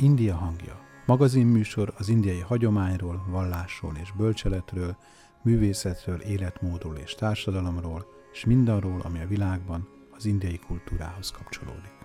India hangja. Magazinműsor az indiai hagyományról, vallásról és bölcseletről, művészetről, életmódról és társadalomról, és mindarról, ami a világban az indiai kultúrához kapcsolódik.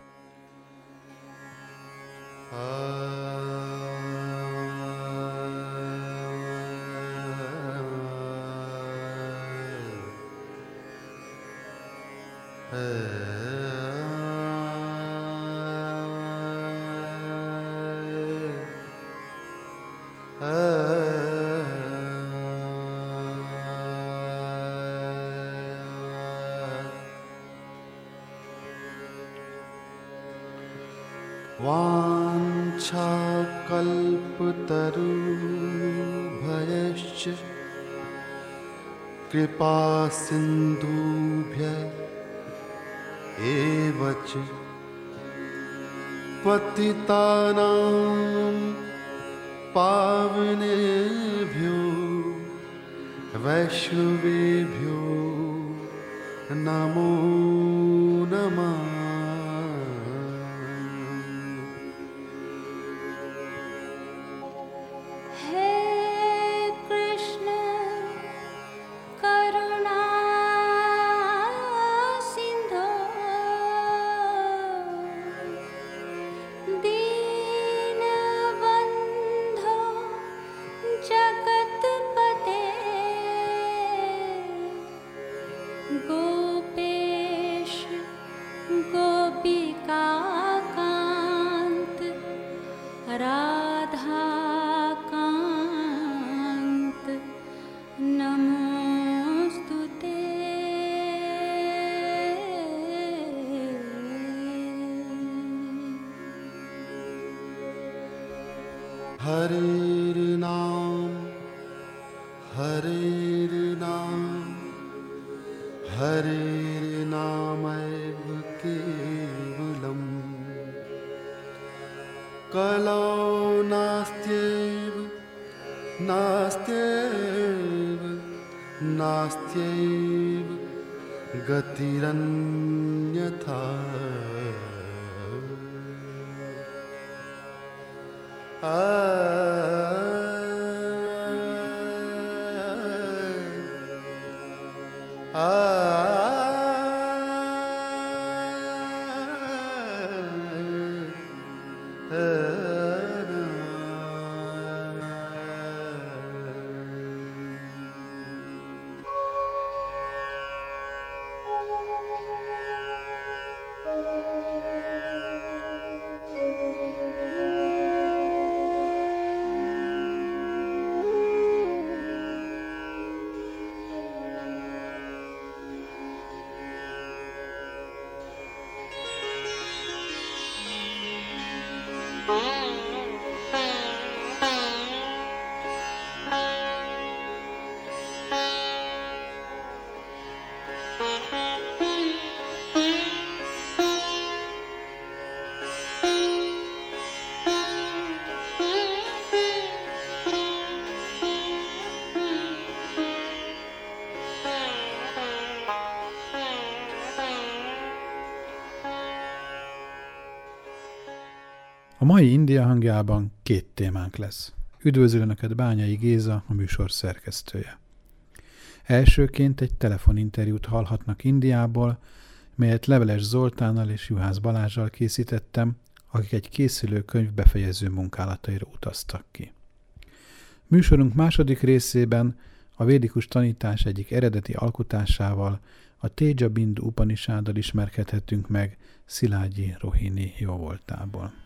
वाञ्छाकल्पतरुभयश्च कृपा सिन्धुभ्य एव च पतितानां पावनेभ्यो वैष्णवेभ्यो नमः A mai India hangjában két témánk lesz. Üdvözlő Önöket Bányai Géza, a műsor szerkesztője. Elsőként egy telefoninterjút hallhatnak Indiából, melyet Leveles Zoltánnal és Juhász Balázsral készítettem, akik egy készülő könyv befejező munkálataira utaztak ki. Műsorunk második részében a védikus tanítás egyik eredeti alkotásával, a Téja Bindu Upanishaddal ismerkedhetünk meg Szilágyi Rohini jóvoltából.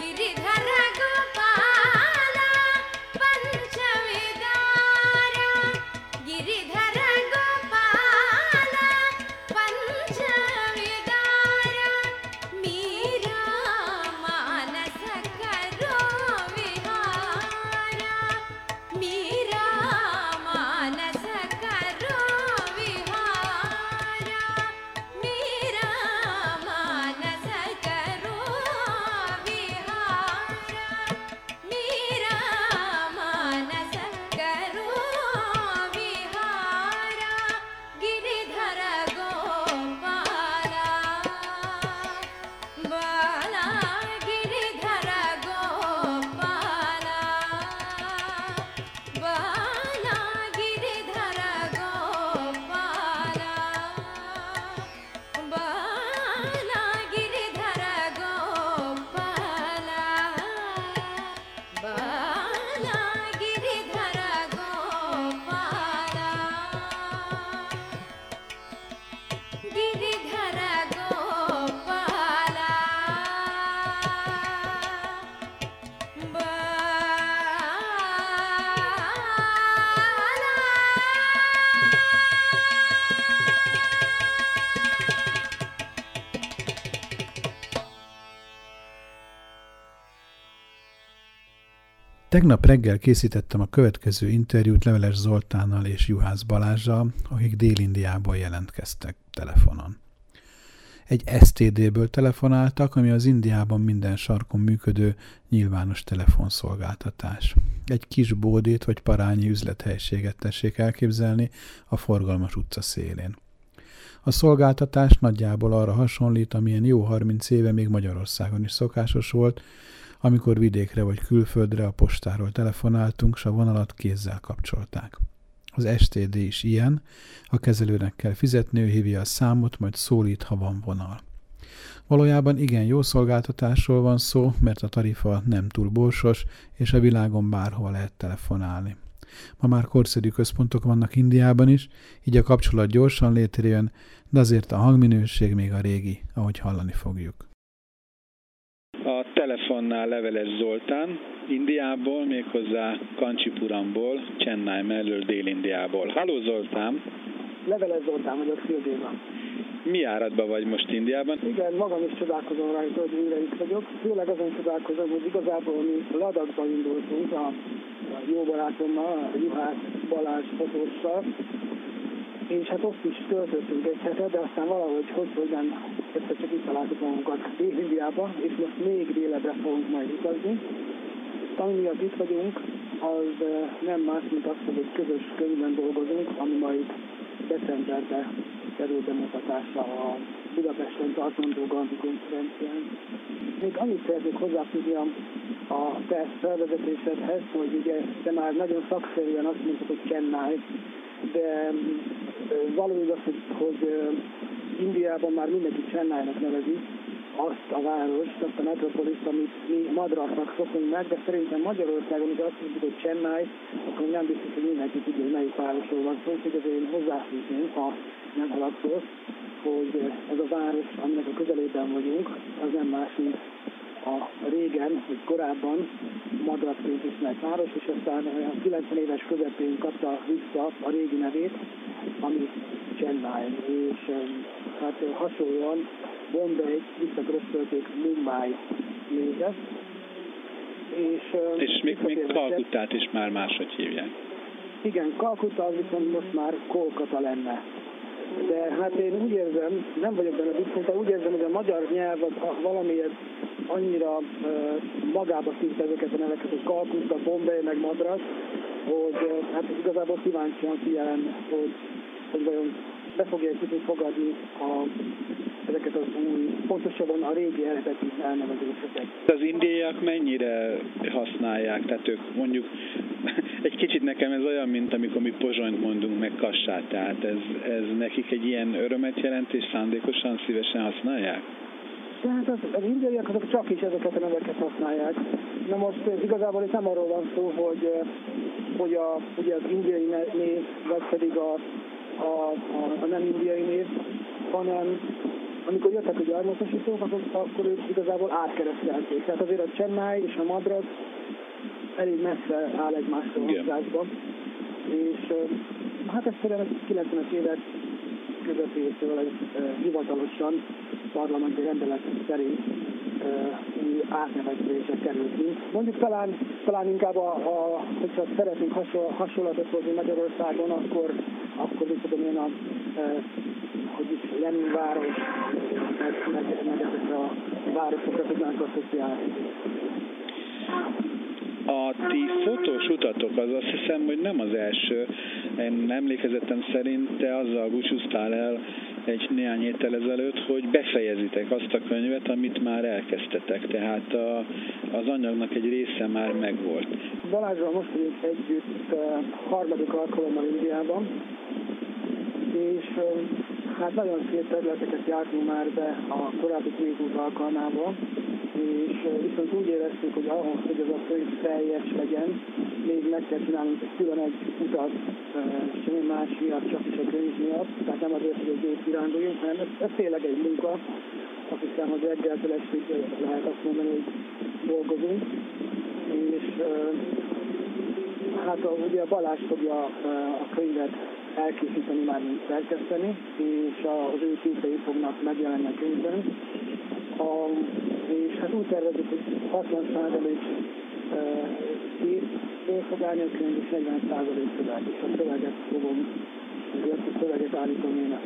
Giridhar Tegnap reggel készítettem a következő interjút Leveles Zoltánnal és Juhász Balázsral, akik Dél-Indiából jelentkeztek telefonon. Egy STD-ből telefonáltak, ami az Indiában minden sarkon működő nyilvános telefonszolgáltatás. Egy kis bódét vagy parányi üzlethelységet tessék elképzelni a forgalmas utca szélén. A szolgáltatás nagyjából arra hasonlít, amilyen jó 30 éve még Magyarországon is szokásos volt, amikor vidékre vagy külföldre a postáról telefonáltunk, s a vonalat kézzel kapcsolták. Az STD is ilyen, a kezelőnek kell fizetni, ő hívja a számot, majd szólít, ha van vonal. Valójában igen jó szolgáltatásról van szó, mert a tarifa nem túl borsos, és a világon bárhol lehet telefonálni. Ma már korszerű központok vannak Indiában is, így a kapcsolat gyorsan létrejön, de azért a hangminőség még a régi, ahogy hallani fogjuk. Telefonnál Leveles Zoltán, Indiából, méghozzá Kancsipuramból, Chennai mellől Dél-Indiából. Halló Zoltán! Leveles Zoltán vagyok, Szildéban. Mi áradban vagy most Indiában? Igen, magam is csodálkozom rajta, hogy újra itt vagyok. Főleg azon csodálkozom, hogy igazából mi Ladakba indultunk a, a jó barátommal, a Juhász Balázs fotóssal, és hát ott is töltöttünk egy hetet, de aztán valahogy hogy, hogy nem, egyszer csak itt magunkat Dél-Indiába, és most még délebbre fogunk majd utazni. Ami miatt itt vagyunk, az nem más, mint az, hogy egy közös könyvben dolgozunk, ami majd decemberben kerül bemutatásra a Budapesten tartandó Gandhi konferencián. Még annyit szeretnék hozzáfűzni a, te felvezetésedhez, hogy ugye te már nagyon szakszerűen azt mondtad, hogy Chennai, de való igaz, hogy, hogy Indiában már mindenki Chennai-nak nevezi azt a várost, azt a metropoliszt, amit mi Madrasnak szokunk meg, de szerintem Magyarországon, hogy azt mondjuk, hogy Chennai, akkor nem biztos, hogy mindenki tudja, hogy melyik városról van szó, úgyhogy azért én hozzáfűzném, ha nem haragszolsz, hogy ez a város, aminek a közelében vagyunk, az nem más, mint a régen, vagy korábban Madrasként ismert város, és aztán a 90 éves közepén kapta vissza a régi nevét, ami Chennai, és hát hasonlóan Bombay visszaköröztölték Mumbai nézet. És, és még, még Kalkutát is már máshogy hívják. Igen, Kalkutta az viszont most már Kolkata lenne de hát én úgy érzem, nem vagyok benne biztos, de úgy érzem, hogy a magyar nyelv az valamiért annyira magába szívta ezeket a neveket, hogy Kalkutta, Bombay, meg Madras, hogy hát igazából kíváncsian figyelem, hogy, hogy vajon be egy kicsit fogadni a, ezeket az új, pontosabban a régi eredeti elnevezéseket. Az indiaiak mennyire használják? Tehát ők mondjuk egy kicsit nekem ez olyan, mint amikor mi pozsonyt mondunk meg kassát, tehát ez, ez nekik egy ilyen örömet jelent, és szándékosan szívesen használják? Tehát az, az indiaiak azok csak is ezeket a neveket használják. Na most igazából itt nem arról van szó, hogy, hogy a, ugye az indiai név, vagy pedig a, a, a, a nem indiai név, hanem amikor jöttek a gyarmatosítók, akkor, akkor ők igazából átkeresztelték. Tehát azért a Chennai és a Madras elég messze áll egymástól mozgásban. És hát egyszerűen a 90-es évek közepétől hivatalosan parlamenti rendelet szerint új átnevezésre került. Mondjuk talán, talán inkább, a, a, hogyha szeretnénk hasonl, hasonlatot hozni Magyarországon, akkor, akkor mit tudom én a, e, hogy is Lenin város, meg, meg, meg ezekre a városokra tudnánk asszociálni. A ti fotós utatok az azt hiszem, hogy nem az első. Én emlékezetem szerint te azzal búcsúztál el egy néhány héttel ezelőtt, hogy befejezitek azt a könyvet, amit már elkezdtetek. Tehát a, az anyagnak egy része már megvolt. Balázsral most vagyunk együtt harmadik alkalommal Indiában, és hát nagyon szép területeket jártunk már be a korábbi két út és viszont úgy éreztük, hogy ahhoz, hogy ez a könyv teljes legyen, még meg kell csinálnunk egy külön egy utat, semmi más miatt, csak is a könyv miatt, tehát nem azért, hogy egy kiránduljunk, hanem ez, ez tényleg egy munka, azt hiszem, hogy reggeltől estig lehet azt mondani, hogy dolgozunk, és hát a, ugye a Balázs fogja a könyvet elkészíteni, már mint szerkeszteni, és az ő képei fognak megjelenni a könyvben. A, és hát úgy tervezik, hogy 60 százalék képből fog állni a könyv, és 40 százalék szöveg, és a szöveget fogom, ezt a szöveget állítom én ezt.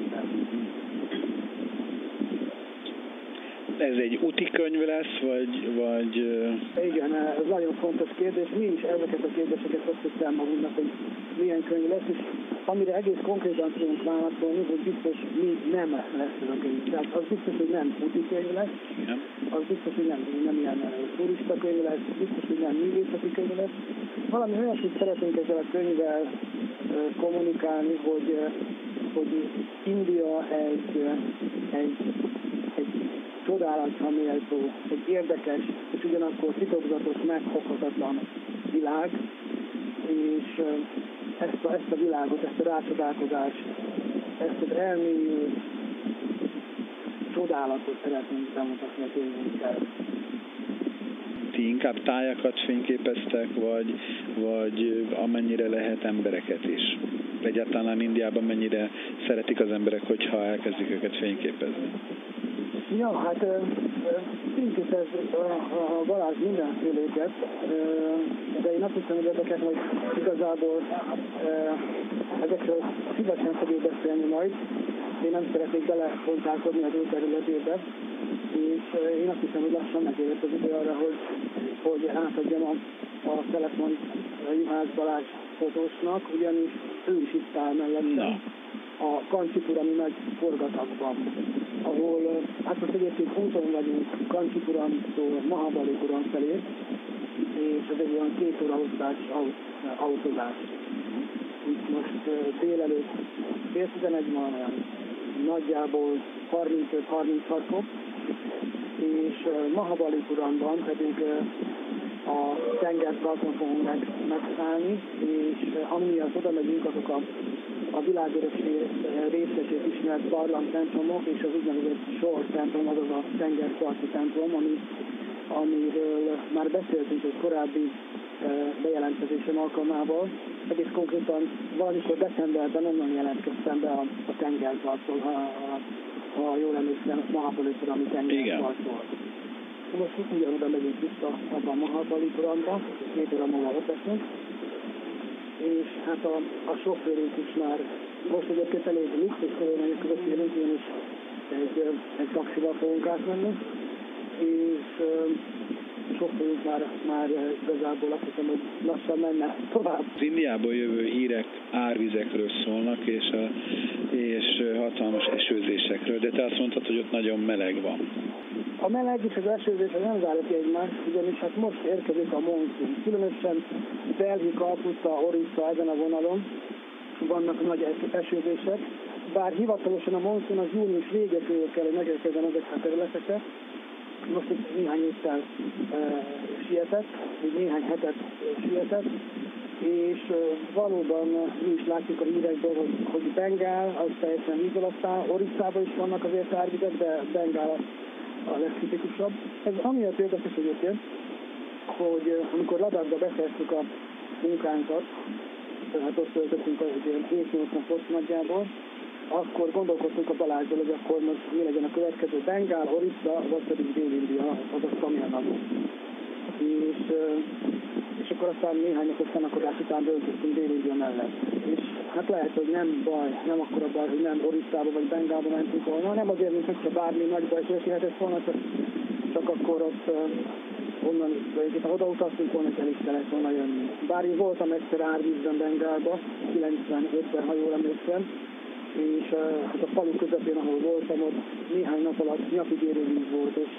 Ez egy úti könyv lesz, vagy, vagy Igen, ez nagyon fontos kérdés. Mi is ezeket a kérdéseket fel magunknak, hogy milyen könyv lesz, és amire egész konkrétan tudunk válaszolni, hogy biztos mi nem lesz ez a könyv. Tehát az biztos, hogy nem úti könyv lesz, az biztos, hogy nem, nem ilyen eh, turista könyv lesz, biztos, hogy nem művészeti könyv lesz. Valami olyasmit szeretnénk ezzel a könyvvel eh, kommunikálni, hogy, eh, hogy India egy, egy, egy csodálatra méltó, egy érdekes, és ugyanakkor titokzatos, megfoghatatlan világ, és ezt a, ezt a világot, ezt a rácsodálkozást, ezt az elmélyült csodálatot szeretnénk bemutatni a könyvünkkel. ti inkább tájakat fényképeztek, vagy, vagy amennyire lehet embereket is? Egyáltalán Indiában mennyire szeretik az emberek, hogyha elkezdik őket fényképezni? Ja, hát fényképez ö, a Balázs mindenféléket, de én azt hiszem, hogy ezeket majd igazából ezekről szívesen fogjuk beszélni majd. Én nem szeretnék belefontálkodni az ő területébe, és én azt hiszem, hogy lassan megérett az idő arra, hogy, hogy átadjam a, a telefon Juhász Balázs fotósnak, ugyanis ő is itt áll mellettem Na. a Kancipurami nagy forgatagban, ahol, ö, hát most egyébként úton vagyunk Kancsipuramtól Mahabalipuram felé, és ez egy olyan két óra hosszás au- autózás. Most ö, délelőtt fél tizenegy van, olyan nagyjából 35-36 fok, és ö, Mahabalipuramban pedig a tengerparton fogunk meg, megszállni, és amiatt oda megyünk, azok a, a világörökség részesét ismert barlang templomok, és az úgynevezett sor templom, azaz a tengerparti templom, ami, amiről már beszéltünk egy korábbi ö, bejelentkezésem alkalmával. Egész konkrétan valamikor decemberben onnan jelentkeztem be a, a tengerparttól, ha, ha, ha jól emlékszem, Mahapolipurami tengerparttól. Most ugyanoda megyünk vissza abban a Mahabalipuramban, két óra múlva ott leszünk. És hát a, a sofőrünk is már, most egyébként elég luxus körülmények között élünk, én is egy, egy taxival fogunk átmenni, és a sofőrünk már, már igazából azt hiszem, hogy lassan menne tovább. Az Indiából jövő hírek árvizekről szólnak, és, a, és hatalmas esőzésekről, de te azt mondtad, hogy ott nagyon meleg van. A meleg és az esőzés nem zárja ki egymást, ugyanis hát most érkezik a monszun. Különösen Delhi, Kalkutta, Orissa ezen a vonalon vannak nagy es- esőzések, bár hivatalosan a monszun az június vége körül kell, hogy megérkezzen ezekre a területekre. Most itt néhány héttel e, sietett, vagy néhány hetet e, sietett, és e, valóban mi is látjuk a hírekből, hogy, hogy Bengál az teljesen víz alatt áll, Orissában is vannak azért árvizek, de Bengál a a legkritikusabb. Ez amiatt érdekes egyébként, hogy eh, amikor Ladakba befejeztük a munkánkat, tehát ott töltöttünk egy ilyen 7-8 napot nagyjából, akkor gondolkodtunk a Balázsról, hogy akkor most mi legyen a következő Bengál, Orissa, vagy pedig Dél-India, azaz Tamil Nadu. És, eh, és akkor aztán néhány napos fennakadás után döntöttünk Dél-India mellett. És hát lehet, hogy nem baj, nem akkora baj, hogy nem Orisszába vagy Bengába mentünk volna, nem azért, mint hogyha bármi nagy baj történhetett volna, csak, csak akkor ott onnan, tulajdonképpen oda utaztunk volna, és el is kellett volna jönni. Bár én voltam egyszer árvízben Bengálba, 95-ben, ha jól emlékszem, és hát a falu közepén, ahol voltam, ott néhány nap alatt nyakigérő víz volt, és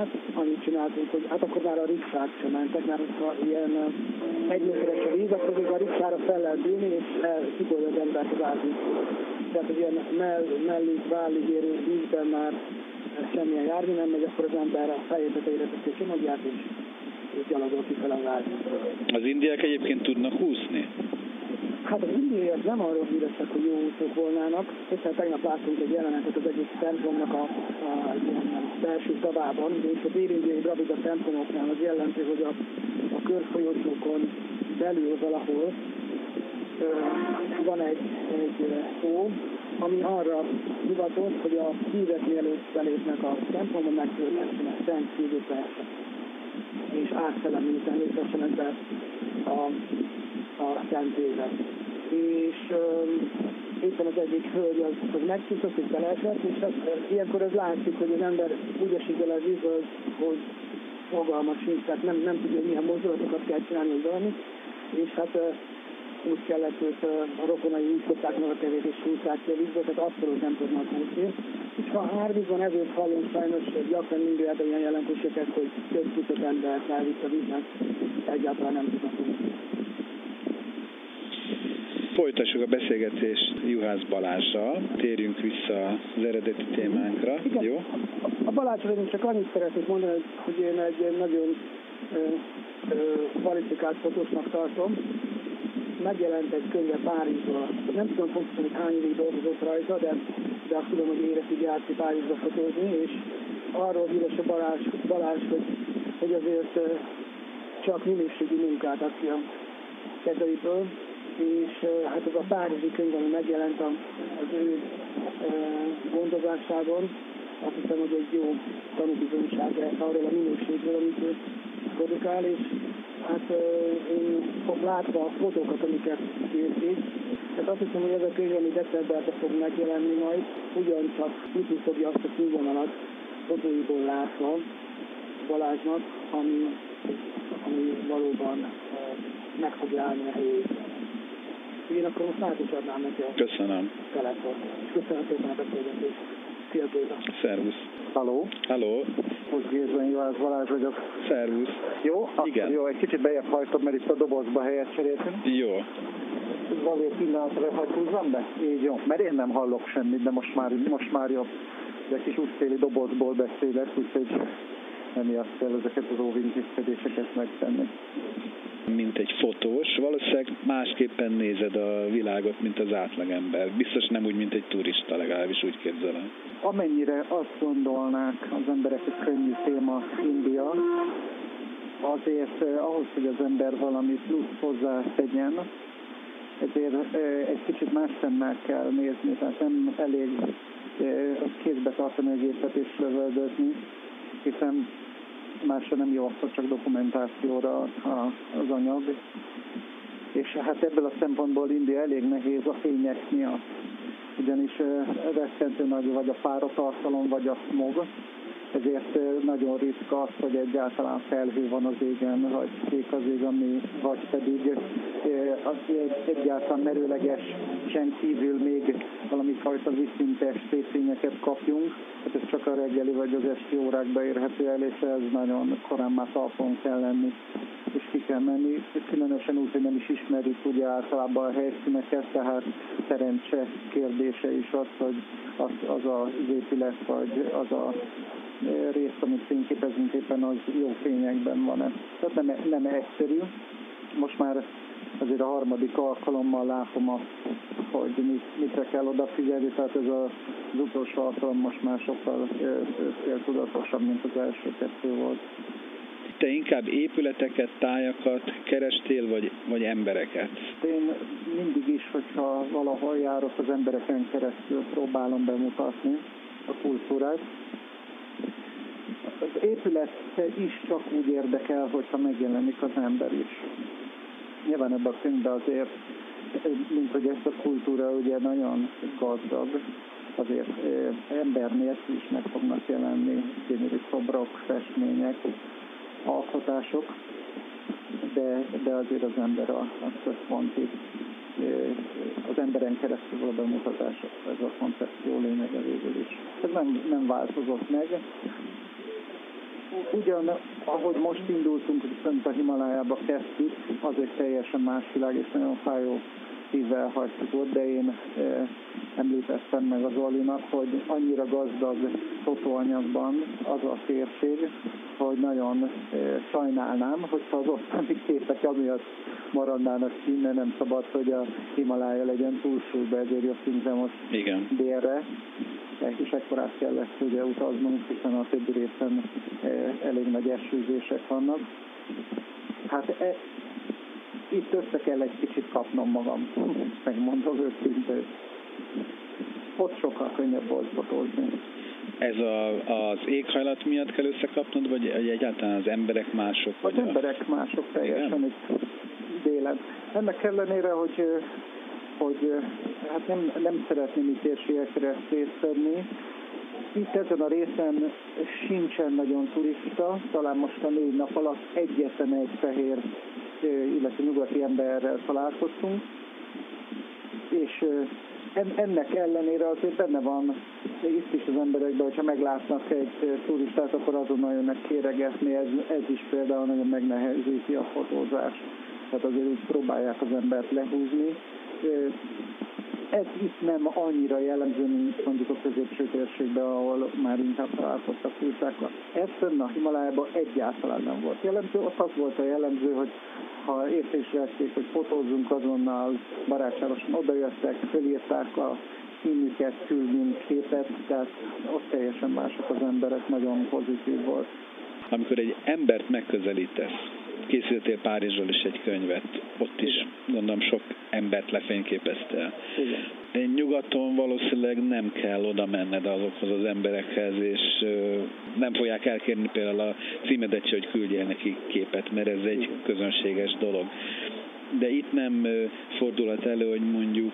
hát annyit csináltunk, hogy hát akkor már a rikszák sem mentek, mert ha ilyen egy méteres a víz, akkor még a rikszára fel lehet ülni, és el kipolja az embert az árvízból. Tehát, hogy ilyen mell, mellig, vállig érő vízben már semmilyen járni nem megy, akkor az ember a fejét tetejére teszi a csomagját, és, és gyalogol kifele az árvízből. Az indiák egyébként tudnak úszni? Hát az indiaiak nem arról híresek, hogy jó úszók volnának. Hiszen tegnap láttunk egy jelenetet az egyik templomnak a, a ilyen belső szavában, és a dél-indiai dravida templomoknál az jellemző, hogy a, a körfolyosókon belül valahol ö, van egy, egy ö, szó, ami arra hivatott, hogy a hívek mielőtt belépnek a templomba, megtöltessenek szent szívőperset. és átszellemült természetesen be a, a szentélybe. És um, éppen az egyik hölgy az, az megcsúszott és beleesett, és hát, ilyenkor az látszik, hogy az ember úgy esik bele az vízbe, hogy, hogy fogalma sincs, tehát nem, nem tudja, hogy milyen mozdulatokat kell csinálni, vagy valami. És hát úgy kellett őt a rokonai úgy fogták meg a tevét és húzták a vízbe, tehát abszolút nem tudnak húzni. És ha árvízban ezért hallunk sajnos gyakran mindjárt ilyen jelentőséget, hogy több tucat embert elvitt a víznek, egyáltalán nem tudnak húzni. Folytassuk a beszélgetést Juhász Balázsral, térjünk vissza az eredeti témánkra, Igen. jó? A Balázsra én csak annyit szeretnék mondani, hogy- én egy nagyon ö, ö, kvalifikált fotósnak tartom. Megjelent egy könyve Párizsról. Nem tudom pontosan, hogy hány évig dolgozott rajta, de, de azt tudom, hogy életig járt Párizsba fotózni, és arról híres a Balázs, Balázs hogy, hogy azért csak minőségi munkát ad ki a kezeiből, és hát ez a Párizsi könyv, ami megjelent az ő ö, gondozáságon, azt hiszem, hogy egy jó tanúbizonyság arról a minőségről, amit ő produkál, és hát én látva a fotókat, amiket készít, tehát azt hiszem, hogy ez a könyv, ami decemberben fog megjelenni majd, ugyancsak jutni fogja azt a színvonalat fotóiból látva Balázsnak, ami, ami valóban meg fog állni a helyét. Én akkor most át is adnám neki a Köszönöm. telefon. És köszönöm szépen a beszélgetést. Szia Géza! Szervusz. Haló, Halló, most Gézben Juhász Balázs vagyok. szervusz. Jó? Akkor Igen. Jó, egy kicsit bejebb hajtom, mert itt a dobozba helyet cseréltünk. Jó. Valami pillanatra hagy húzzam be? Így jó, mert én nem hallok semmit, de most már, most már jobb. De egy kis útféli dobozból beszélek, úgyhogy emiatt kell ezeket az óvintézkedéseket megtenni. Mint egy fotós, valószínűleg másképpen nézed a világot, mint az átlagember. Biztos nem úgy, mint egy turista, legalábbis úgy képzelem. Amennyire azt gondolnák az emberek, hogy könnyű téma India, azért eh, ahhoz, hogy az ember valami plusz hozzá tegyen, ezért eh, egy kicsit más szemmel kell nézni, tehát nem elég eh, kézbe tartani a gépet és lövöldözni, hiszen másra nem jó csak dokumentációra az anyag. És hát ebből a szempontból India elég nehéz a fények miatt ugyanis rettentő nagy vagy a páratartalom, vagy a smog, ezért nagyon ritka az, hogy egyáltalán felhő van az égen, vagy kék az ég, ami, vagy pedig az egy- egyáltalán merőleges sen kívül még valami fajta viszintes fényeket kapjunk. Hát ez csak a reggeli vagy az esti órákba érhető el, és ez nagyon korán már talpon kell lenni és ki kell menni, különösen úgy, hogy nem is ismerjük ugye általában a helyszíneket, tehát szerencse kérdése is az, hogy az, az az épület, vagy az a e, rész, amit fényképezünk éppen, az jó fényekben van-e. Tehát nem, nem egyszerű. Most már azért a harmadik alkalommal látom azt, hogy mit, mitre kell odafigyelni, tehát ez a, az utolsó alkalom most már sokkal céltudatosabb, mint az első kettő volt. Te inkább épületeket, tájakat kerestél, vagy, vagy embereket? Én mindig is, hogyha valahol járok, az embereken keresztül próbálom bemutatni a kultúrát. Az épület is csak úgy érdekel, hogyha megjelenik az ember is. Nyilván ebben a könyvben azért, mint hogy ezt a kultúra ugye nagyon gazdag, azért ember nélkül is meg fognak jelenni gyönyörű szobrok, festmények, alkotások, de, de azért az ember a, a központi, az emberen keresztül való bemutatás, ez a koncepció lényege végül is. Ez nem, nem változott meg. Ugyan, ahogy most indultunk, fönt a Himalájába kezdtük, az egy teljesen más világ, és nagyon fájó szívvel hagytuk ott, de én említettem meg az Olinak, hogy annyira gazdag fotóanyagban az a térség, hogy nagyon sajnálnám, hogyha az ottani képek amiatt maradnának innen, nem szabad, hogy a Himalája legyen túlsúlyba, ezért jöttünk most Igen. délre, és ekkorát kellett ugye utaznunk, hiszen a többi részen eh, elég nagy esőzések vannak. Hát e, itt össze kell egy kicsit kapnom magam, megmondom őszintén. Ott sokkal könnyebb volt fotózni. ez a, az éghajlat miatt kell összekapnod, vagy egyáltalán az emberek mások? Az vagy a- emberek mások teljesen Igen? itt délen. Ennek ellenére, hogy, hogy hát nem, nem szeretném itt térségekre részt Itt ezen a részen sincsen nagyon turista, talán most a négy nap alatt egyetlen egy fehér, illetve nyugati emberrel találkoztunk, és en- ennek ellenére azért benne van itt is az emberekben, hogyha meglátnak egy turistát, akkor azonnal jönnek kéregetni, ez, ez is például nagyon megnehezíti a fotózást. Tehát azért úgy próbálják az embert lehúzni. Ez itt nem annyira jellemző, mint mondjuk a középső térségben, ahol már inkább találkoztak turistákkal. Ez fönn a Himalájában egyáltalán nem volt jellemző. Ott az volt a jellemző, hogy ha észre vették, hogy fotózzunk azonnal, barátságosan odajöttek, fölírták a színüket, külmint képet, tehát ott teljesen mások az emberek, nagyon pozitív volt. amikor egy embert megközelítesz, készítettél Párizsról is egy könyvet, ott is gondolom sok embert lefényképeztél. Igen. Nyugaton valószínűleg nem kell oda menned azokhoz az emberekhez, és nem fogják elkérni például a címedet se, hogy küldjél neki képet, mert ez egy közönséges dolog. De itt nem fordulhat elő, hogy mondjuk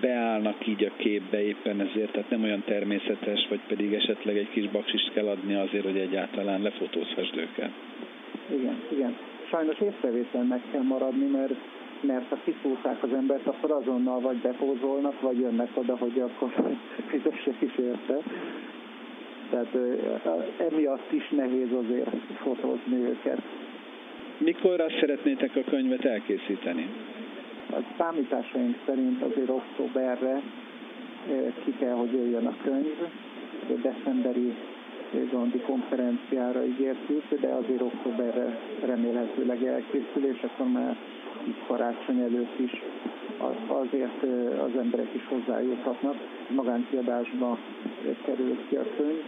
beállnak így a képbe éppen ezért, tehát nem olyan természetes, vagy pedig esetleg egy kis baksist kell adni azért, hogy egyáltalán lefotózhassd őket. Igen, igen. Sajnos észrevételnek kell maradni, mert, mert ha kiszúrták az embert, akkor azonnal vagy bepózolnak, vagy jönnek oda, hogy akkor fizessek is érte. Tehát ö, emiatt is nehéz azért fotózni őket. Mikorra szeretnétek a könyvet elkészíteni? A számításaink szerint azért októberre ki kell, hogy jöjjön a könyv. A decemberi Gandhi konferenciára ígértük, de azért októberre remélhetőleg elkészül, és akkor már így karácsony előtt is az- azért az emberek is hozzájuthatnak. Magánkiadásba ö, kerül ki a könyv,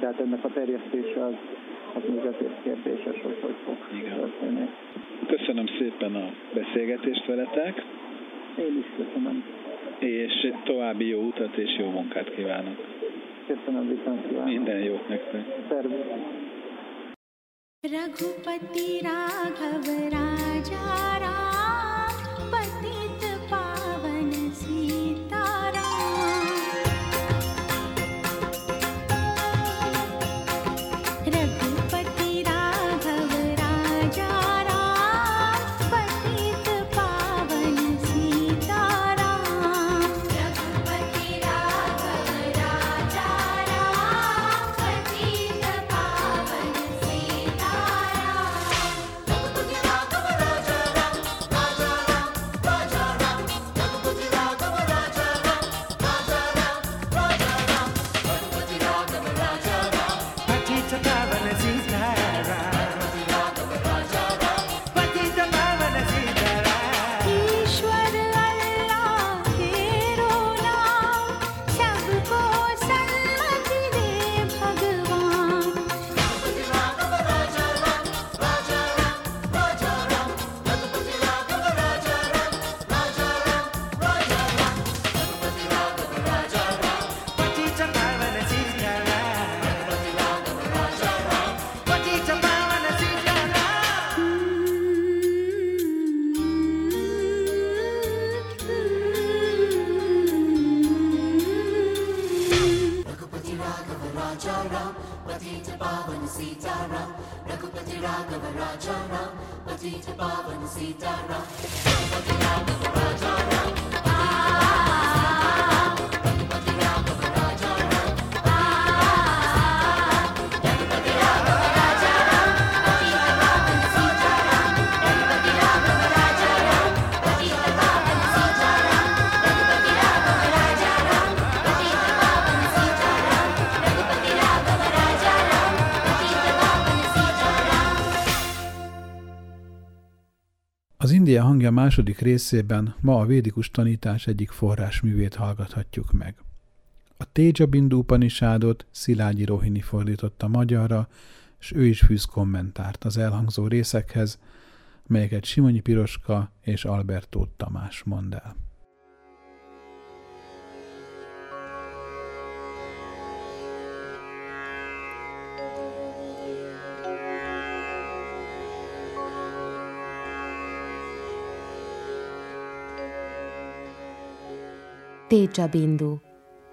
de hát ennek a terjesztése az, az még azért kérdéses, hogy hogy fog Igen. történni. Köszönöm szépen a beszélgetést veletek, Én is köszönöm. és további jó utat és jó munkát kívánok. कीर्तनादिकं योग रघुपति राघव राजा Ram Hangja második részében ma a védikus tanítás egyik forrásművét hallgathatjuk meg. A Teja Bindu Upanishadot Szilágyi Rohini fordította magyarra, és ő is fűz kommentárt az elhangzó részekhez, melyeket Simonyi Piroska és Albertó Tamás mond el. Téja Bindu,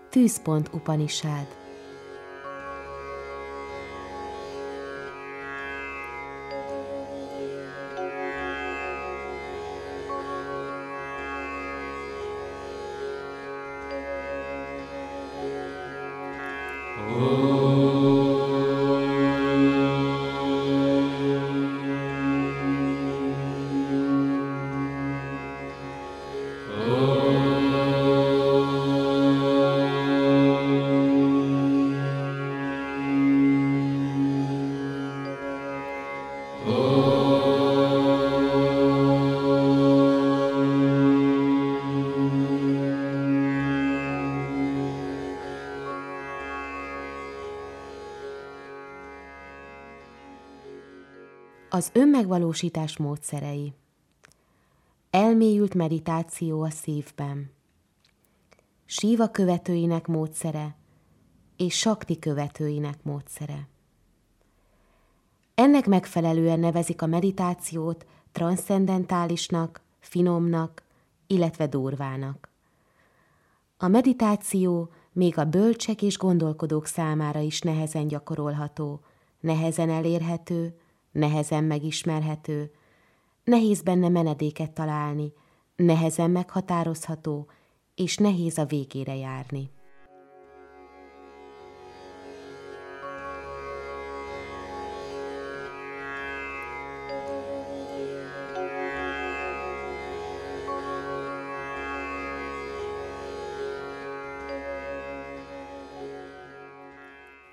Tűzpont Upanishad. Az önmegvalósítás módszerei. Elmélyült meditáció a szívben. Síva követőinek módszere és sakti követőinek módszere. Ennek megfelelően nevezik a meditációt transzcendentálisnak, finomnak, illetve durvának. A meditáció még a bölcsek és gondolkodók számára is nehezen gyakorolható, nehezen elérhető, nehezen megismerhető, nehéz benne menedéket találni, nehezen meghatározható, és nehéz a végére járni.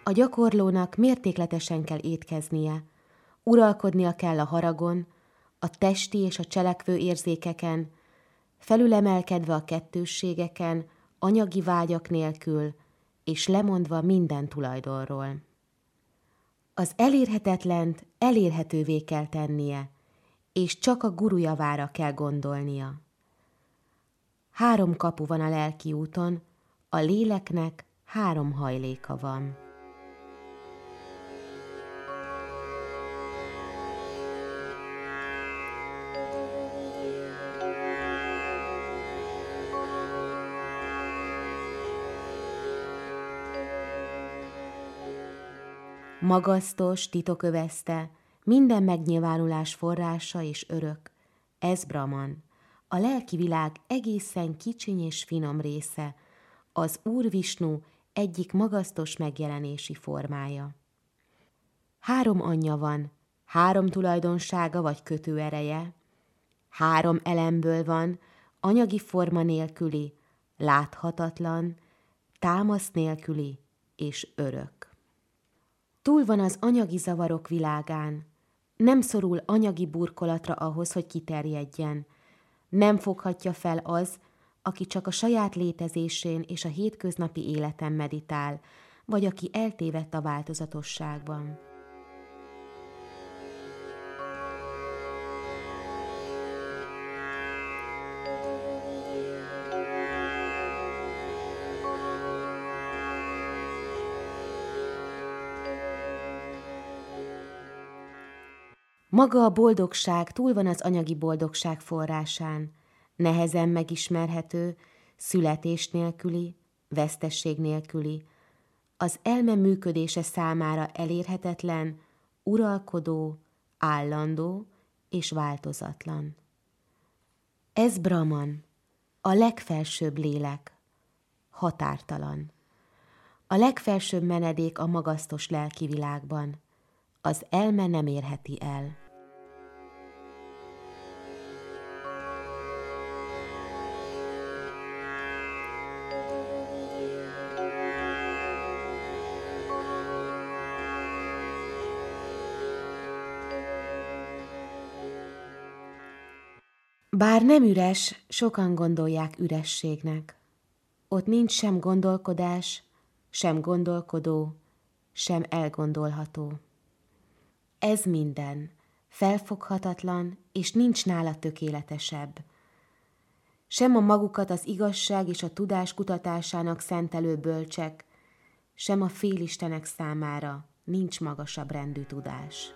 A gyakorlónak mértékletesen kell étkeznie, uralkodnia kell a haragon, a testi és a cselekvő érzékeken, felülemelkedve a kettősségeken, anyagi vágyak nélkül, és lemondva minden tulajdonról. Az elérhetetlent elérhetővé kell tennie, és csak a gurujavára kell gondolnia. Három kapu van a lelki úton, a léleknek három hajléka van. Magasztos, titokövezte, minden megnyilvánulás forrása és örök. Ez Brahman, a lelki világ egészen kicsiny és finom része, az Úr Visnu egyik magasztos megjelenési formája. Három anyja van, három tulajdonsága vagy kötőereje, három elemből van, anyagi forma nélküli, láthatatlan, támasz nélküli és örök. Túl van az anyagi zavarok világán. Nem szorul anyagi burkolatra ahhoz, hogy kiterjedjen. Nem foghatja fel az, aki csak a saját létezésén és a hétköznapi életen meditál, vagy aki eltévedt a változatosságban. Maga a boldogság túl van az anyagi boldogság forrásán, nehezen megismerhető, születés nélküli, vesztesség nélküli, az elme működése számára elérhetetlen, uralkodó, állandó és változatlan. Ez Brahman, a legfelsőbb lélek, határtalan. A legfelsőbb menedék a magasztos lelki világban. Az elme nem érheti el. Bár nem üres, sokan gondolják ürességnek. Ott nincs sem gondolkodás, sem gondolkodó, sem elgondolható. Ez minden, felfoghatatlan, és nincs nála tökéletesebb. Sem a magukat az igazság és a tudás kutatásának szentelő bölcsek, sem a félistenek számára nincs magasabb rendű tudás.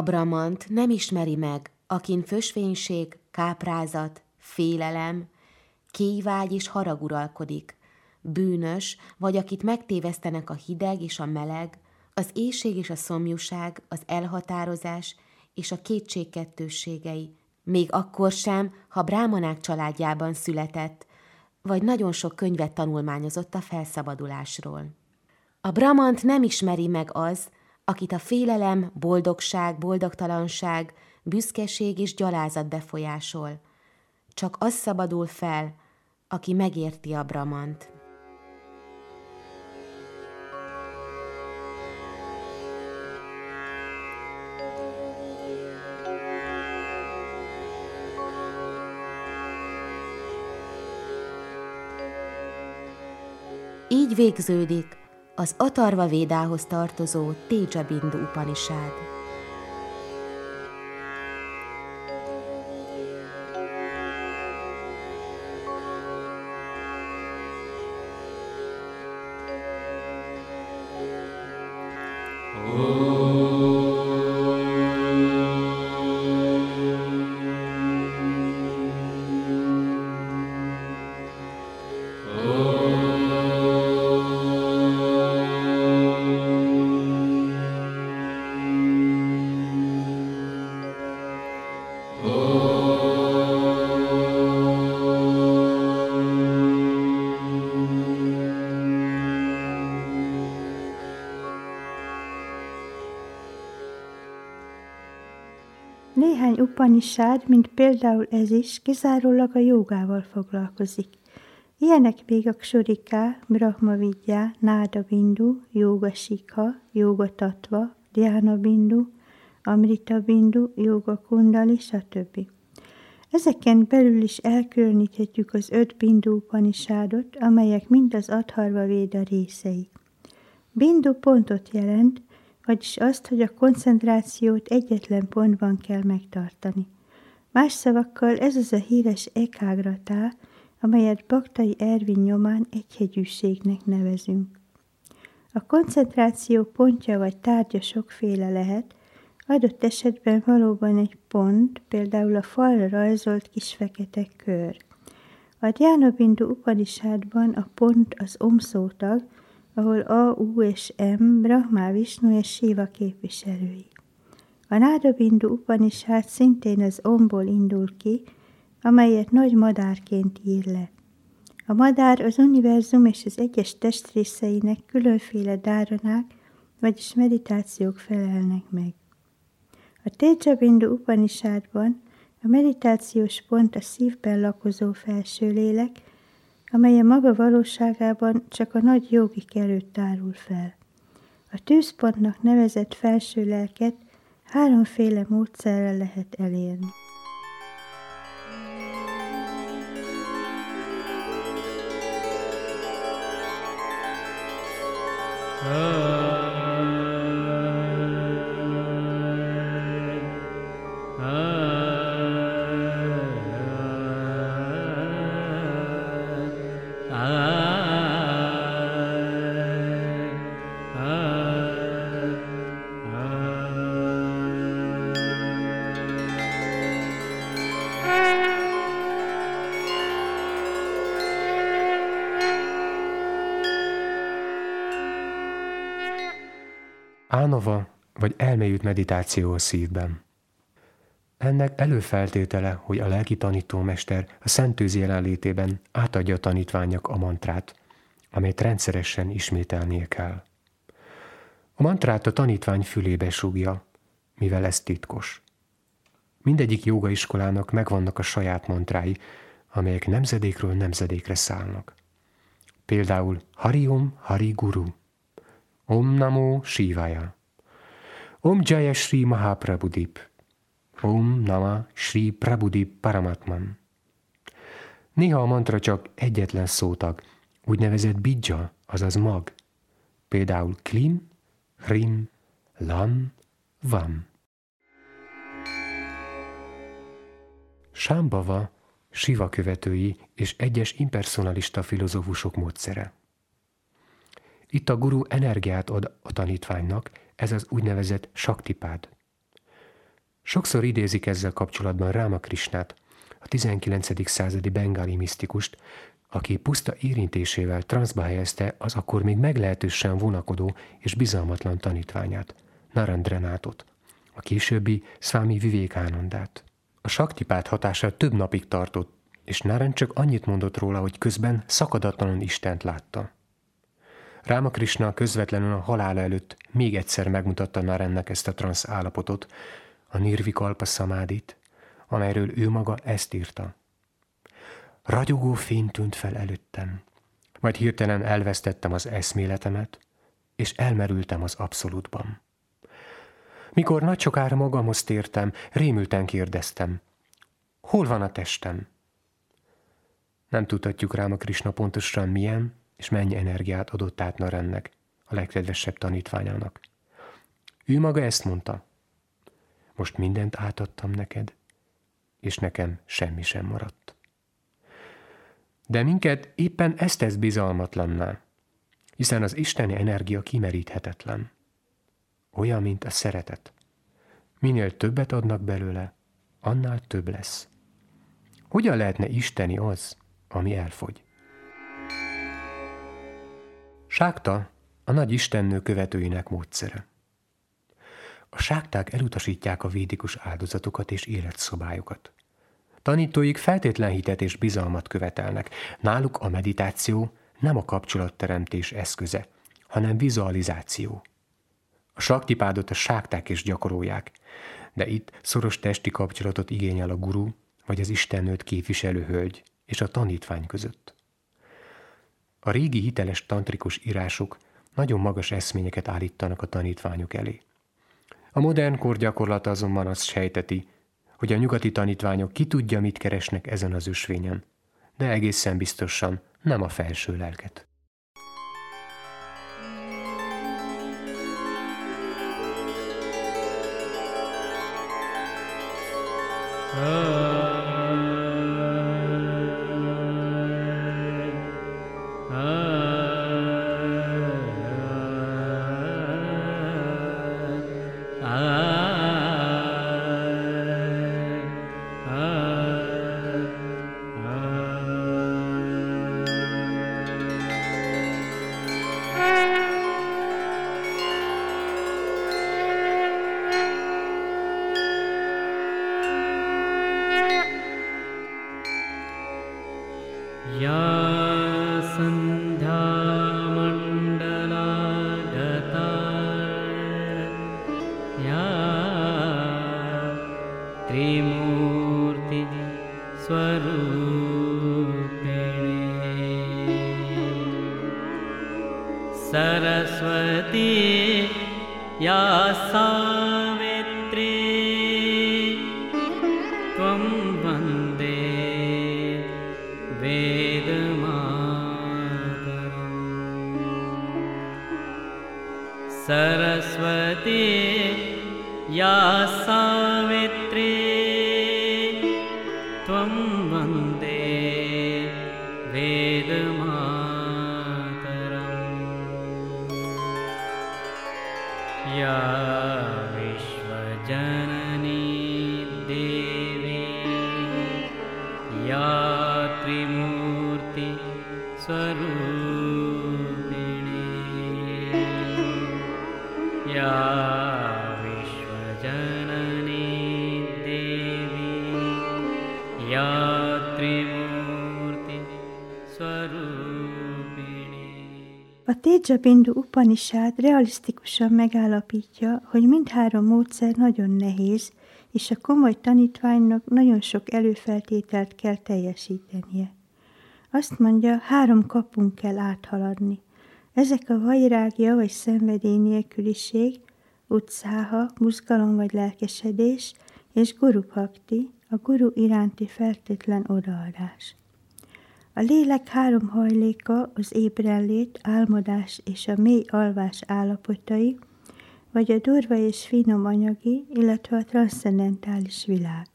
A Bramant nem ismeri meg, akin fösvénység, káprázat, félelem, kévágy és harag uralkodik, bűnös, vagy akit megtévesztenek a hideg és a meleg, az éjség és a szomjúság, az elhatározás és a kétségkettősségei, még akkor sem, ha brámanák családjában született, vagy nagyon sok könyvet tanulmányozott a felszabadulásról. A Bramant nem ismeri meg az, akit a félelem, boldogság, boldogtalanság, büszkeség és gyalázat befolyásol. Csak az szabadul fel, aki megérti a Bramant. Így végződik az Atarva Védához tartozó Téja Bindu Upanishad, mint például ez is, kizárólag a jogával foglalkozik. Ilyenek még a Ksurika, Brahma Vidya, Náda Bindu, Yoga Sikha, Yoga Tatva, Dhyana Bindu, Amrita Bindu, Yoga Kundali, stb. Ezeken belül is elkülöníthetjük az öt Bindu Upanishadot, amelyek mind az Adharva Véda részei. Bindu pontot jelent, vagyis azt, hogy a koncentrációt egyetlen pontban kell megtartani. Más szavakkal ez az a híres ekágratá, amelyet Baktai Ervin nyomán egyhegyűségnek nevezünk. A koncentráció pontja vagy tárgya sokféle lehet, adott esetben valóban egy pont, például a falra rajzolt kis fekete kör. A Dhyana Bindu Upanishadban a pont az omszótag, ahol A, U és M, Brahma, Vishnu és Shiva képviselői. A Náda Bindu Upanishad szintén az omból indul ki, amelyet nagy madárként ír le. A madár az univerzum és az egyes testrészeinek különféle dáranák, vagyis meditációk felelnek meg. A Teja Bindu Upanishadban a meditációs pont a szívben lakozó felső lélek, amely a maga valóságában csak a nagy jogik előtt tárul fel. A tűzpontnak nevezett felső lelket háromféle módszerrel lehet elérni. Ánova meditáció a szívben. Ennek előfeltétele, hogy a lelki tanítómester a szentőzi jelenlétében átadja a tanítványok a mantrát, amelyet rendszeresen ismételnie kell. A mantrát a tanítvány fülébe súgja, mivel ez titkos. Mindegyik jogaiskolának megvannak a saját mantrái, amelyek nemzedékről nemzedékre szállnak. Például Hariom Hari Guru, Om Namo Shivaya, Om Jaya Shri Mahaprabhudip, Om Nama Shri Prabhudip Paramatman. Néha a mantra csak egyetlen szótag, úgynevezett bidja, azaz mag. Például klim, rim, lam, vam. Sámbava Siva követői és egyes impersonalista filozófusok módszere. Itt a guru energiát ad a tanítványnak, ez az úgynevezett saktipád. Sokszor idézik ezzel kapcsolatban Ráma Krisnát, a 19. századi bengáli misztikust, aki puszta érintésével transzba helyezte az akkor még meglehetősen vonakodó és bizalmatlan tanítványát, Narendrenátot, a későbbi Swami Vivékánandát. A saktipát hatása több napig tartott, és Naren csak annyit mondott róla, hogy közben szakadatlanul Istent látta. Rámakrishna közvetlenül a halála előtt még egyszer megmutatta Narennek ezt a transz állapotot, a Nirvikalpa szamádit, amelyről ő maga ezt írta. Ragyogó fény tűnt fel előttem, majd hirtelen elvesztettem az eszméletemet, és elmerültem az abszolútban. Mikor nagy sokára magamhoz tértem, rémülten kérdeztem, hol van a testem? Nem tudhatjuk rám a Krisna pontosan milyen és mennyi energiát adott át Narennek, a legkedvesebb tanítványának. Ő maga ezt mondta. Most mindent átadtam neked, és nekem semmi sem maradt. De minket éppen ezt tesz bizalmatlanná, hiszen az isteni energia kimeríthetetlen. Olyan, mint a szeretet. Minél többet adnak belőle, annál több lesz. Hogyan lehetne isteni az, ami elfogy? Ságta a nagy istennő követőinek módszere. A ságták elutasítják a védikus áldozatokat és életszobályokat. Tanítóik feltétlen hitet és bizalmat követelnek. Náluk a meditáció nem a kapcsolatteremtés eszköze, hanem vizualizáció. A saktipádot a ságták is gyakorolják, de itt szoros testi kapcsolatot igényel a guru vagy az istennőt képviselő hölgy és a tanítvány között. A régi hiteles tantrikus írások nagyon magas eszményeket állítanak a tanítványok elé. A modern kor gyakorlata azonban azt sejteti, hogy a nyugati tanítványok ki tudja, mit keresnek ezen az ösvényen, de egészen biztosan nem a felső lelket. या A Tédzsabindu Upanishad realisztikusan megállapítja, hogy mindhárom módszer nagyon nehéz, és a komoly tanítványnak nagyon sok előfeltételt kell teljesítenie. Azt mondja, három kapunk kell áthaladni. Ezek a vajrágja vagy szenvedély nélküliség, utcáha, muzgalom vagy lelkesedés, és guru bhakti, a guru iránti feltétlen odaadás. A lélek három hajléka az ébrenlét, álmodás és a mély alvás állapotai, vagy a durva és finom anyagi, illetve a transzcendentális világ.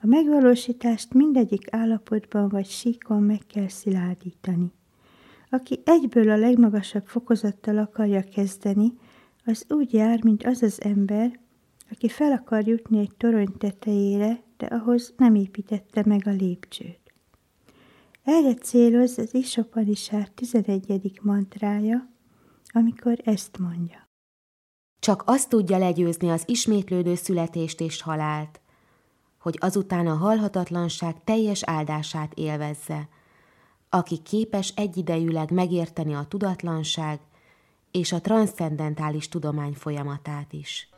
A megvalósítást mindegyik állapotban vagy síkon meg kell szilárdítani. Aki egyből a legmagasabb fokozattal akarja kezdeni, az úgy jár, mint az az ember, aki fel akar jutni egy torony tetejére, de ahhoz nem építette meg a lépcsőt. Erre céloz az Isopanisár 11. mantrája, amikor ezt mondja. Csak azt tudja legyőzni az ismétlődő születést és halált, hogy azután a halhatatlanság teljes áldását élvezze, aki képes egyidejűleg megérteni a tudatlanság és a transzcendentális tudomány folyamatát is.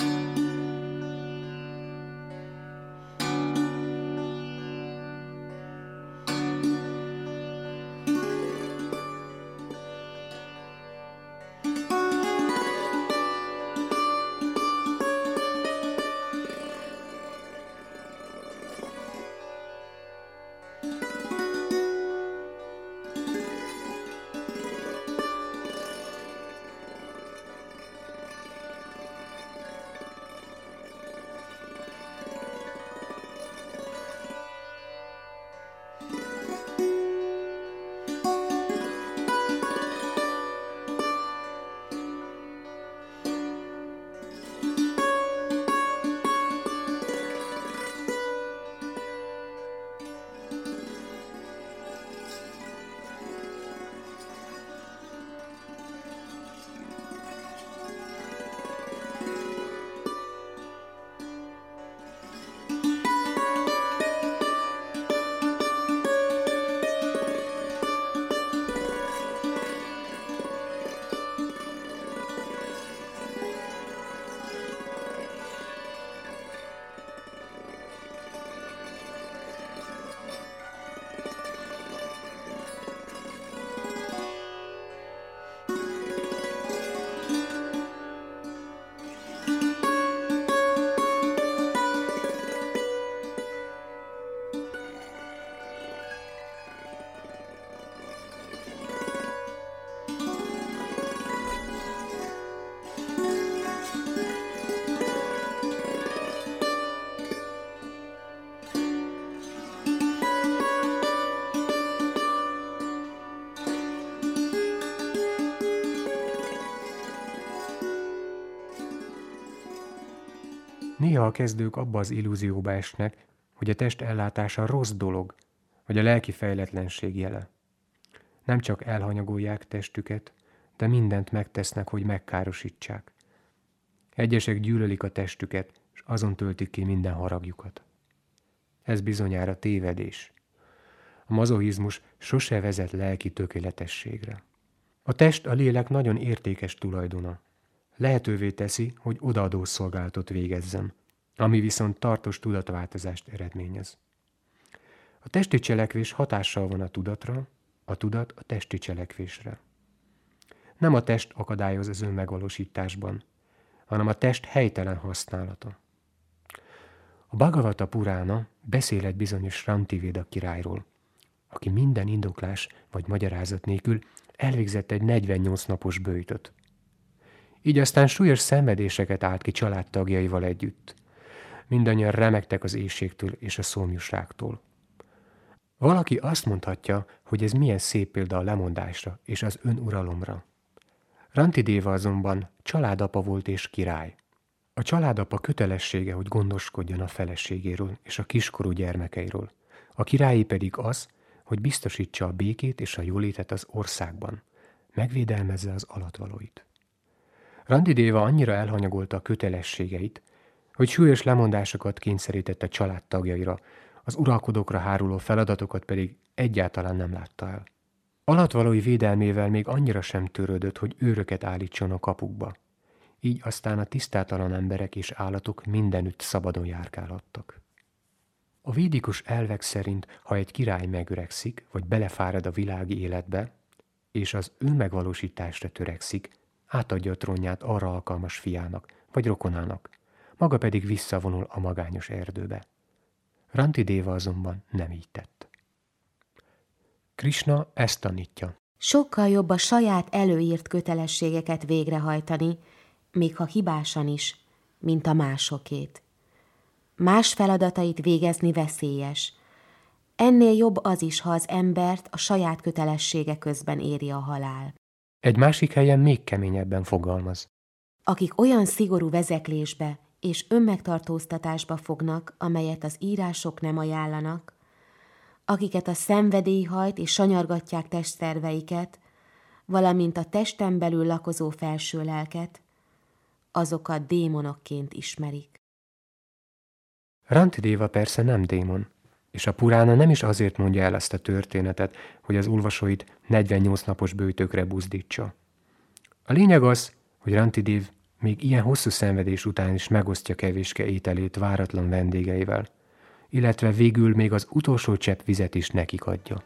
Néha a kezdők abba az illúzióba esnek, hogy a test ellátása rossz dolog, vagy a lelki fejletlenség jele. Nem csak elhanyagolják testüket, de mindent megtesznek, hogy megkárosítsák. Egyesek gyűlölik a testüket, és azon töltik ki minden haragjukat. Ez bizonyára tévedés. A mazohizmus sose vezet lelki tökéletességre. A test a lélek nagyon értékes tulajdona. Lehetővé teszi, hogy odaadó szolgálatot végezzem, ami viszont tartós tudatváltozást eredményez. A testi cselekvés hatással van a tudatra, a tudat a testi cselekvésre. Nem a test akadályoz az önmegvalósításban, hanem a test helytelen használata. A Bhagavata Purána beszél egy bizonyos Rantivéda királyról, aki minden indoklás vagy magyarázat nélkül elvégzett egy 48 napos bőjtöt. Így aztán súlyos szenvedéseket állt ki családtagjaival együtt. Mindannyian remektek az éjségtől és a szomjúságtól. Valaki azt mondhatja, hogy ez milyen szép példa a lemondásra és az önuralomra. Rantidéva azonban családapa volt és király. A családapa kötelessége, hogy gondoskodjon a feleségéről és a kiskorú gyermekeiről. A királyi pedig az, hogy biztosítsa a békét és a jólétet az országban, megvédelmezze az alatvalóit. Randidéva annyira elhanyagolta a kötelességeit, hogy súlyos lemondásokat kényszerített a családtagjaira, az uralkodókra háruló feladatokat pedig egyáltalán nem látta el. Alatvalói védelmével még annyira sem törődött, hogy őröket állítson a kapukba. Így aztán a tisztátalan emberek és állatok mindenütt szabadon járkálhattak. A védikus elvek szerint, ha egy király megöregszik, vagy belefárad a világi életbe, és az önmegvalósításra törekszik, átadja a trónját arra alkalmas fiának, vagy rokonának, maga pedig visszavonul a magányos erdőbe. Rantidéva azonban nem így tett. Krishna ezt tanítja. Sokkal jobb a saját előírt kötelességeket végrehajtani, még ha hibásan is, mint a másokét. Más feladatait végezni veszélyes. Ennél jobb az is, ha az embert a saját kötelessége közben éri a halál. Egy másik helyen még keményebben fogalmaz. Akik olyan szigorú vezeklésbe és önmegtartóztatásba fognak, amelyet az írások nem ajánlanak, akiket a szenvedély hajt és sanyargatják testszerveiket, valamint a testen belül lakozó felső lelket, azokat démonokként ismerik. Rantidéva persze nem démon, és a Purána nem is azért mondja el ezt a történetet, hogy az olvasóit 48 napos bőtökre buzdítsa. A lényeg az, hogy Rantidév még ilyen hosszú szenvedés után is megosztja kevéske ételét váratlan vendégeivel, illetve végül még az utolsó csepp vizet is nekik adja.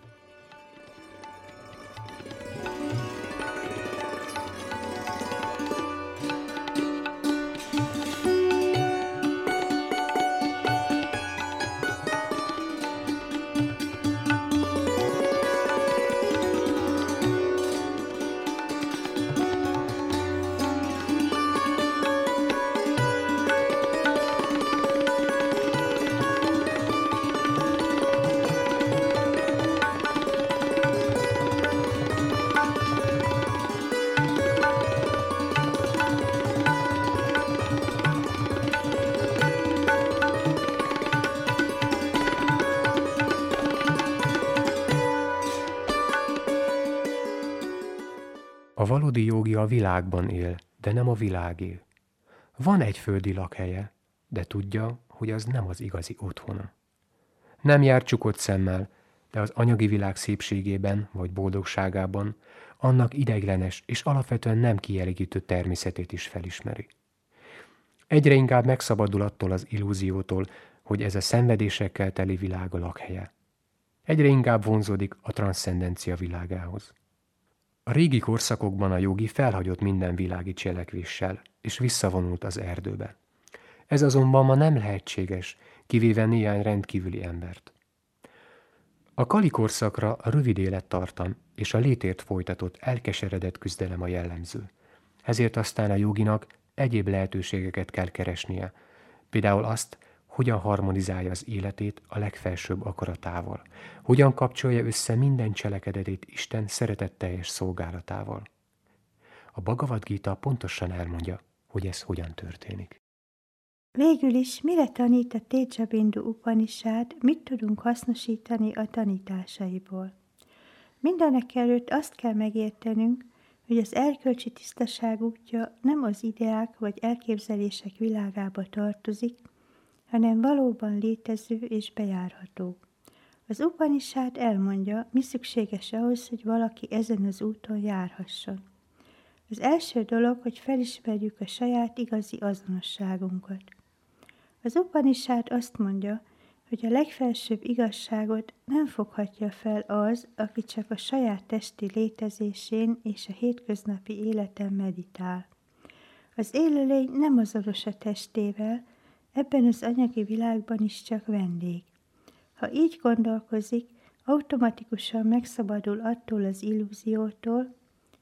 Világban él, de nem a világé. Van egy földi lakhelye, de tudja, hogy az nem az igazi otthona. Nem jár csukott szemmel, de az anyagi világ szépségében vagy boldogságában annak ideiglenes és alapvetően nem kielégítő természetét is felismeri. Egyre inkább megszabadul attól az illúziótól, hogy ez a szenvedésekkel teli világ a lakhelye. Egyre inkább vonzódik a transzcendencia világához. A régi korszakokban a jogi felhagyott minden világi cselekvéssel, és visszavonult az erdőbe. Ez azonban ma nem lehetséges, kivéve néhány rendkívüli embert. A kali korszakra a rövid élettartam és a létért folytatott elkeseredett küzdelem a jellemző. Ezért aztán a joginak egyéb lehetőségeket kell keresnie, például azt, hogyan harmonizálja az életét a legfelsőbb akaratával, hogyan kapcsolja össze minden cselekedetét Isten szeretetteljes szolgálatával. A Bhagavad Gita pontosan elmondja, hogy ez hogyan történik. Végül is mire tanít a Tédzsabindu Upanishad, mit tudunk hasznosítani a tanításaiból? Mindenek előtt azt kell megértenünk, hogy az erkölcsi tisztaság útja nem az ideák vagy elképzelések világába tartozik, hanem valóban létező és bejárható. Az Upanishad elmondja, mi szükséges ahhoz, hogy valaki ezen az úton járhasson. Az első dolog, hogy felismerjük a saját igazi azonosságunkat. Az Upanishad azt mondja, hogy a legfelsőbb igazságot nem foghatja fel az, aki csak a saját testi létezésén és a hétköznapi életen meditál. Az élőlény nem azonos a testével, ebben az anyagi világban is csak vendég. Ha így gondolkozik, automatikusan megszabadul attól az illúziótól,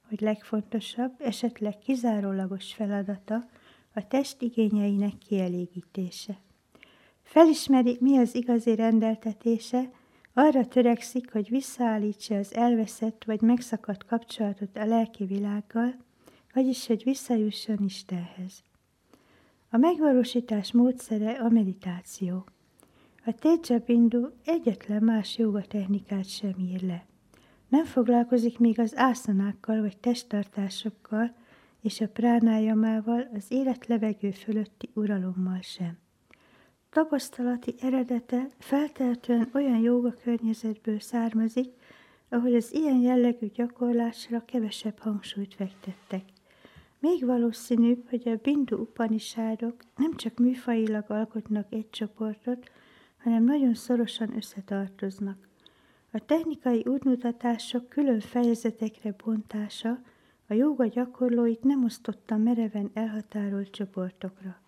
hogy legfontosabb, esetleg kizárólagos feladata a test igényeinek kielégítése. Felismeri, mi az igazi rendeltetése, arra törekszik, hogy visszaállítsa az elveszett vagy megszakadt kapcsolatot a lelki világgal, vagyis hogy visszajusson Istenhez. A megvalósítás módszere a meditáció. A Teja egyetlen más jogatechnikát sem ír le. Nem foglalkozik még az ászanákkal vagy testtartásokkal és a pránájamával az élet levegő fölötti uralommal sem. Tapasztalati eredete feltehetően olyan joga környezetből származik, ahol az ilyen jellegű gyakorlásra kevesebb hangsúlyt fektettek. Még valószínűbb, hogy a Bindu Upanishadok nem csak műfajilag alkotnak egy csoportot, hanem nagyon szorosan összetartoznak. A technikai útmutatások külön fejezetekre bontása a joga gyakorlóit nem osztotta mereven elhatárolt csoportokra.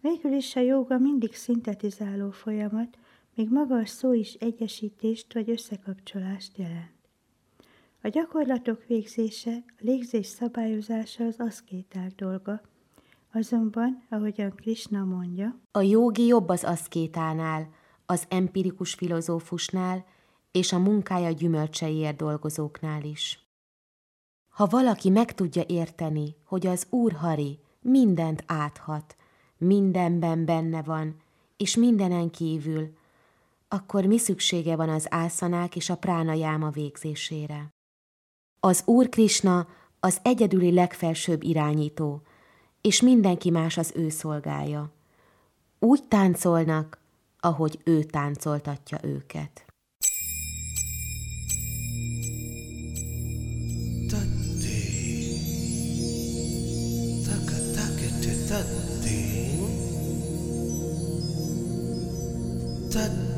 Végül is a joga mindig szintetizáló folyamat, még maga a szó is egyesítést vagy összekapcsolást jelent. A gyakorlatok végzése, a légzés szabályozása az aszkéták dolga, azonban, ahogyan Krishna mondja, a jogi jobb az aszkétánál, az empirikus filozófusnál és a munkája gyümölcseiért dolgozóknál is. Ha valaki meg tudja érteni, hogy az Úr Hari mindent áthat, mindenben benne van, és mindenen kívül, akkor mi szüksége van az ászanák és a pránajáma végzésére? Az Úr Krisna az egyedüli legfelsőbb irányító, és mindenki más az ő szolgája. Úgy táncolnak, ahogy ő táncoltatja őket. Tatti. Tatti.